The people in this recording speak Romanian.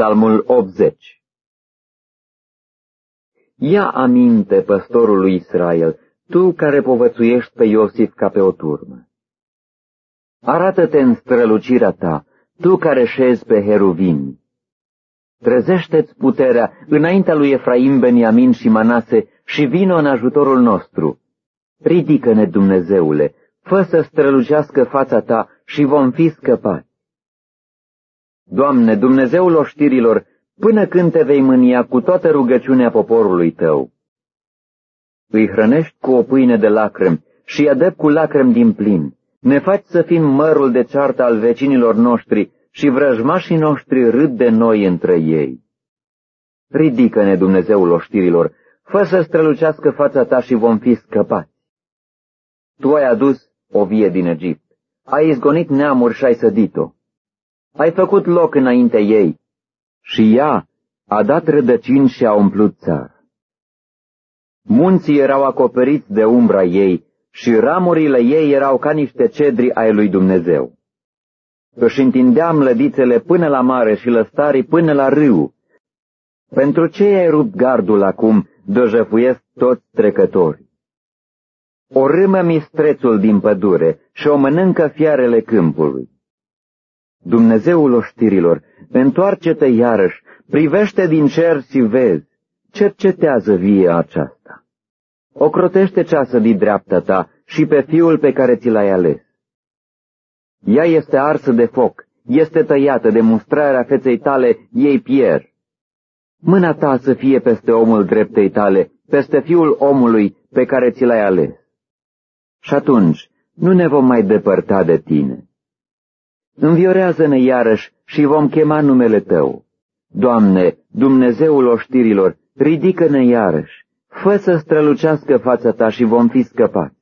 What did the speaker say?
Psalmul 80 Ia aminte, păstorului Israel, tu care povățuiești pe Iosif ca pe o turmă. Arată-te în strălucirea ta, tu care șezi pe heruvini. Trezește-ți puterea înaintea lui Efraim, Beniamin și Manase și vină în ajutorul nostru. Ridică-ne, Dumnezeule, fă să strălucească fața ta și vom fi scăpați. Doamne, Dumnezeul oștirilor, până când te vei mânia cu toată rugăciunea poporului tău? Îi hrănești cu o pâine de lacrimi și adep cu lacrimi din plin. Ne faci să fim mărul de ceartă al vecinilor noștri și vrăjmașii noștri râd de noi între ei. Ridică-ne, Dumnezeul oștirilor, fă să strălucească fața ta și vom fi scăpați. Tu ai adus o vie din Egipt, ai izgonit neamuri și ai sădit-o. Ai făcut loc înainte ei și ea a dat rădăcini și a umplut țara. Munții erau acoperiți de umbra ei și ramurile ei erau ca niște cedri ai lui Dumnezeu. Își întindeam lădițele până la mare și lăstarii până la râu. Pentru ce ai rupt gardul acum, dojăfuiesc toți trecători? O râmă mistrețul din pădure și o mănâncă fiarele câmpului. Dumnezeul oștirilor, întoarce-te iarăși, privește din cer și vezi, cercetează vie aceasta. Ocrotește ceasă din dreapta ta și pe fiul pe care ți l-ai ales. Ea este arsă de foc, este tăiată de mustrarea feței tale, ei pierd. Mâna ta să fie peste omul dreptei tale, peste fiul omului pe care ți l-ai ales. Și atunci nu ne vom mai depărta de tine. Înviorează-ne iarăși și vom chema numele Tău. Doamne, Dumnezeul oștirilor, ridică-ne iarăși, fă să strălucească fața Ta și vom fi scăpați.